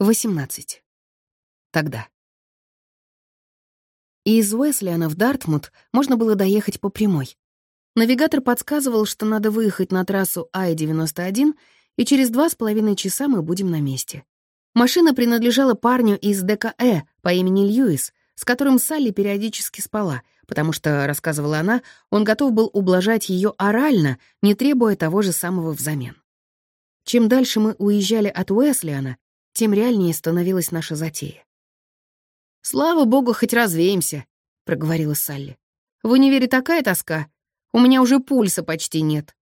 18. Тогда. Из Уэслиана в Дартмут можно было доехать по прямой. Навигатор подсказывал, что надо выехать на трассу Ай-91, и через два с половиной часа мы будем на месте. Машина принадлежала парню из ДКЭ по имени Льюис, с которым Салли периодически спала, потому что, рассказывала она, он готов был ублажать ее орально, не требуя того же самого взамен. Чем дальше мы уезжали от Уэслиана, тем реальнее становилась наша затея. «Слава богу, хоть развеемся», — проговорила Салли. «В универе такая тоска. У меня уже пульса почти нет».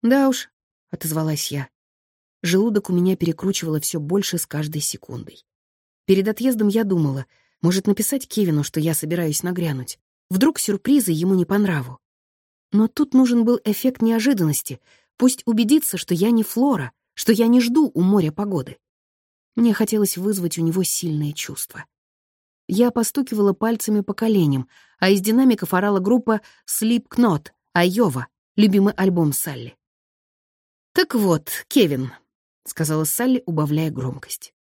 «Да уж», — отозвалась я. Желудок у меня перекручивало все больше с каждой секундой. Перед отъездом я думала, может написать Кевину, что я собираюсь нагрянуть. Вдруг сюрпризы ему не по нраву. Но тут нужен был эффект неожиданности. Пусть убедится, что я не Флора, что я не жду у моря погоды. Мне хотелось вызвать у него сильные чувства. Я постукивала пальцами по коленям, а из динамиков орала группа Slipknot, Айова, любимый альбом Салли. «Так вот, Кевин», — сказала Салли, убавляя громкость.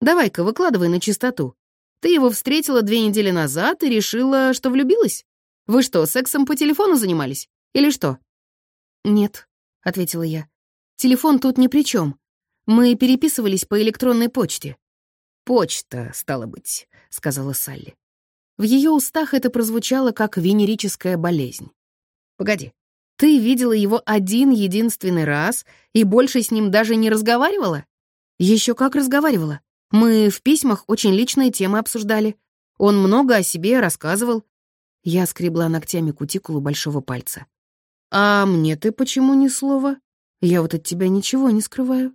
«Давай-ка, выкладывай на чистоту. Ты его встретила две недели назад и решила, что влюбилась? Вы что, сексом по телефону занимались? Или что?» «Нет», — ответила я. «Телефон тут ни при чем. Мы переписывались по электронной почте. «Почта, стало быть», — сказала Салли. В ее устах это прозвучало как венерическая болезнь. «Погоди, ты видела его один единственный раз и больше с ним даже не разговаривала?» Еще как разговаривала. Мы в письмах очень личные темы обсуждали. Он много о себе рассказывал. Я скребла ногтями кутикулу большого пальца. «А мне ты почему ни слова? Я вот от тебя ничего не скрываю».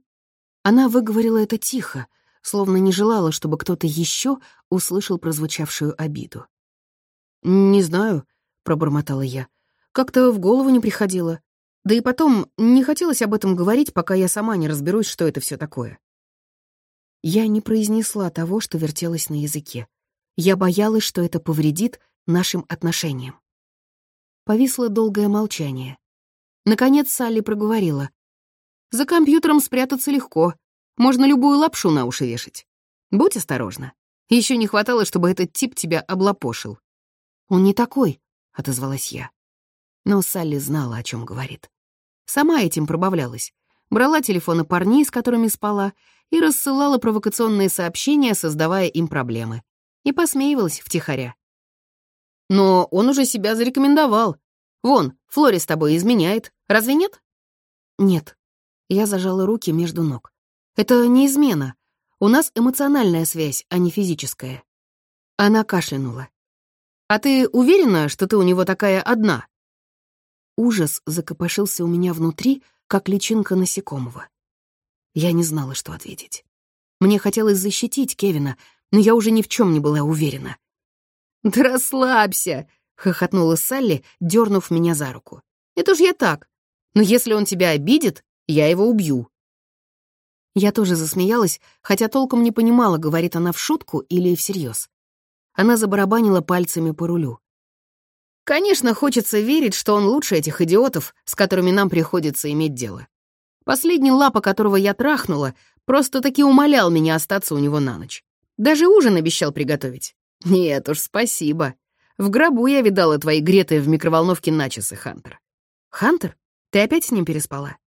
Она выговорила это тихо, словно не желала, чтобы кто-то еще услышал прозвучавшую обиду. «Не знаю», — пробормотала я. «Как-то в голову не приходило. Да и потом, не хотелось об этом говорить, пока я сама не разберусь, что это все такое». Я не произнесла того, что вертелось на языке. Я боялась, что это повредит нашим отношениям. Повисло долгое молчание. Наконец Салли проговорила. За компьютером спрятаться легко. Можно любую лапшу на уши вешать. Будь осторожна. Еще не хватало, чтобы этот тип тебя облапошил. Он не такой, отозвалась я. Но Салли знала, о чем говорит. Сама этим пробавлялась. Брала телефоны парней, с которыми спала, и рассылала провокационные сообщения, создавая им проблемы. И посмеивалась втихаря. Но он уже себя зарекомендовал. Вон, Флори с тобой изменяет. Разве нет? Нет, я зажала руки между ног. «Это не измена. У нас эмоциональная связь, а не физическая». Она кашлянула. «А ты уверена, что ты у него такая одна?» Ужас закопошился у меня внутри, как личинка насекомого. Я не знала, что ответить. Мне хотелось защитить Кевина, но я уже ни в чем не была уверена. «Да расслабься!» — хохотнула Салли, дернув меня за руку. «Это ж я так. Но если он тебя обидит, я его убью». Я тоже засмеялась, хотя толком не понимала, говорит она в шутку или всерьез. Она забарабанила пальцами по рулю. Конечно, хочется верить, что он лучше этих идиотов, с которыми нам приходится иметь дело. Последний лапа, которого я трахнула, просто-таки умолял меня остаться у него на ночь. Даже ужин обещал приготовить. Нет уж, спасибо. В гробу я видала твои гретые в микроволновке начесы, Хантер. Хантер? Ты опять с ним переспала?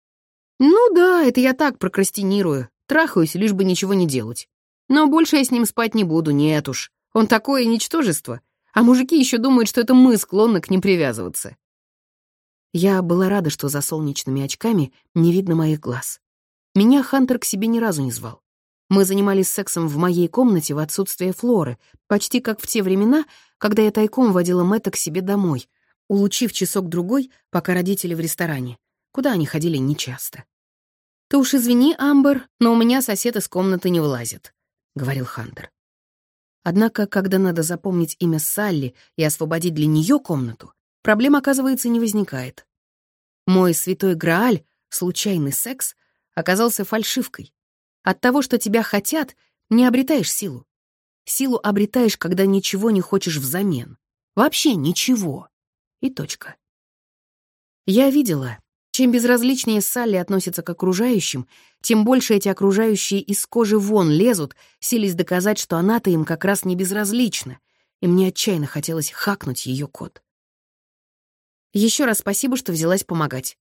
«Ну да, это я так прокрастинирую. Трахаюсь, лишь бы ничего не делать. Но больше я с ним спать не буду, нет уж. Он такое ничтожество. А мужики еще думают, что это мы склонны к ним привязываться». Я была рада, что за солнечными очками не видно моих глаз. Меня Хантер к себе ни разу не звал. Мы занимались сексом в моей комнате в отсутствие Флоры, почти как в те времена, когда я тайком водила Мэтта к себе домой, улучив часок-другой, пока родители в ресторане куда они ходили нечасто. «Ты уж извини, Амбер, но у меня сосед из комнаты не вылазит», — говорил Хантер. Однако, когда надо запомнить имя Салли и освободить для нее комнату, проблем, оказывается, не возникает. Мой святой Грааль, случайный секс, оказался фальшивкой. От того, что тебя хотят, не обретаешь силу. Силу обретаешь, когда ничего не хочешь взамен. Вообще ничего. И точка. Я видела, Чем безразличнее Салли относится к окружающим, тем больше эти окружающие из кожи вон лезут, сились доказать, что она-то им как раз не безразлична, и мне отчаянно хотелось хакнуть ее код. Еще раз спасибо, что взялась помогать.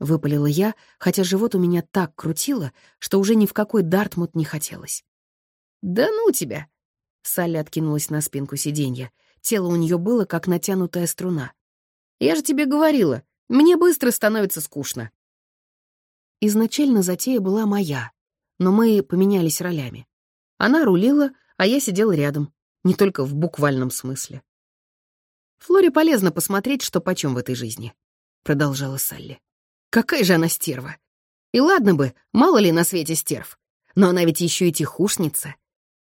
Выпалила я, хотя живот у меня так крутило, что уже ни в какой Дартмут не хотелось. «Да ну тебя!» Салли откинулась на спинку сиденья. Тело у нее было, как натянутая струна. «Я же тебе говорила, мне быстро становится скучно». Изначально затея была моя, но мы поменялись ролями. Она рулила, а я сидела рядом, не только в буквальном смысле. «Флоре полезно посмотреть, что почем в этой жизни», — продолжала Салли. «Какая же она стерва! И ладно бы, мало ли на свете стерв, но она ведь еще и тихушница.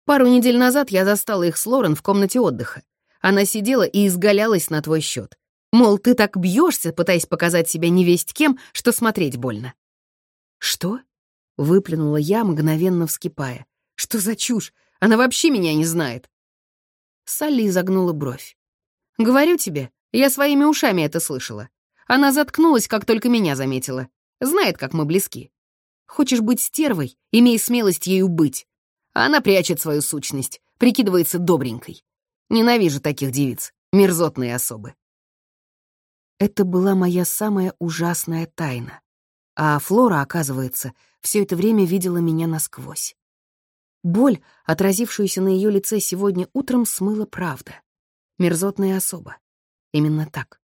Пару недель назад я застала их с Лорен в комнате отдыха. Она сидела и изгалялась на твой счет. Мол, ты так бьешься, пытаясь показать себя невесть кем, что смотреть больно. «Что?» — выплюнула я, мгновенно вскипая. «Что за чушь? Она вообще меня не знает!» Салли изогнула бровь. «Говорю тебе, я своими ушами это слышала. Она заткнулась, как только меня заметила. Знает, как мы близки. Хочешь быть стервой, имей смелость ею быть. Она прячет свою сущность, прикидывается добренькой. Ненавижу таких девиц, мерзотные особы. Это была моя самая ужасная тайна. А Флора, оказывается, все это время видела меня насквозь. Боль, отразившуюся на ее лице сегодня утром, смыла правда. Мерзотная особа. Именно так.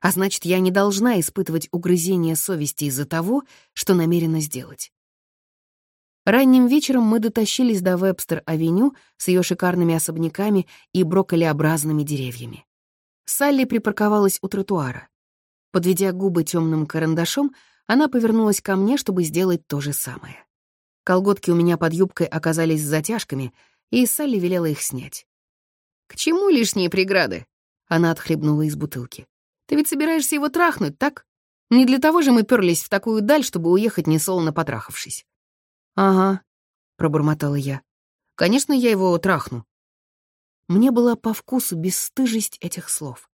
А значит, я не должна испытывать угрызение совести из-за того, что намерена сделать. Ранним вечером мы дотащились до Вебстер-авеню с ее шикарными особняками и брокколеобразными деревьями. Салли припарковалась у тротуара. Подведя губы темным карандашом, она повернулась ко мне, чтобы сделать то же самое. Колготки у меня под юбкой оказались затяжками, и Салли велела их снять. «К чему лишние преграды?» Она отхлебнула из бутылки. «Ты ведь собираешься его трахнуть, так? Не для того же мы перлись в такую даль, чтобы уехать несолоно потрахавшись». «Ага», — пробормотала я. «Конечно, я его трахну. Мне была по вкусу бесстыжесть этих слов.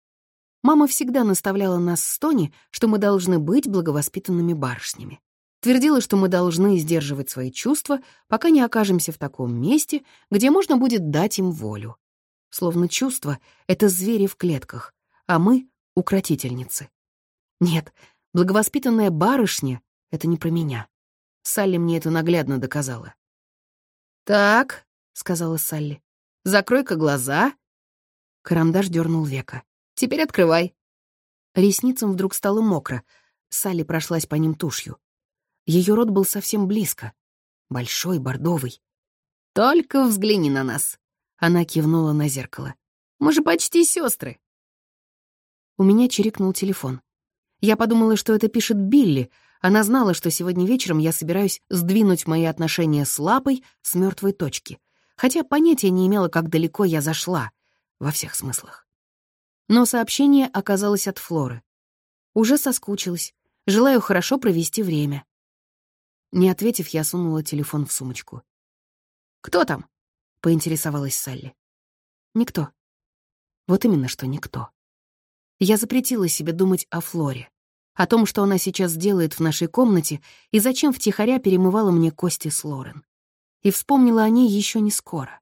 Мама всегда наставляла нас с Тони, что мы должны быть благовоспитанными барышнями. Твердила, что мы должны сдерживать свои чувства, пока не окажемся в таком месте, где можно будет дать им волю. Словно чувства — это звери в клетках, а мы — укротительницы. Нет, благовоспитанная барышня — это не про меня. Салли мне это наглядно доказала. «Так», — сказала Салли, Закрой-ка глаза». Карандаш дернул века. «Теперь открывай». Ресницам вдруг стало мокро. Салли прошлась по ним тушью. Ее рот был совсем близко. Большой, бордовый. «Только взгляни на нас!» Она кивнула на зеркало. «Мы же почти сестры. У меня чирикнул телефон. Я подумала, что это пишет Билли. Она знала, что сегодня вечером я собираюсь сдвинуть мои отношения с Лапой с мертвой точки хотя понятия не имела, как далеко я зашла, во всех смыслах. Но сообщение оказалось от Флоры. Уже соскучилась, желаю хорошо провести время. Не ответив, я сунула телефон в сумочку. «Кто там?» — поинтересовалась Салли. «Никто». Вот именно что никто. Я запретила себе думать о Флоре, о том, что она сейчас делает в нашей комнате и зачем втихаря перемывала мне кости с Лорен и вспомнила о ней еще не скоро.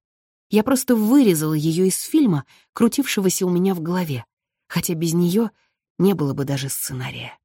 Я просто вырезала ее из фильма, крутившегося у меня в голове, хотя без нее не было бы даже сценария.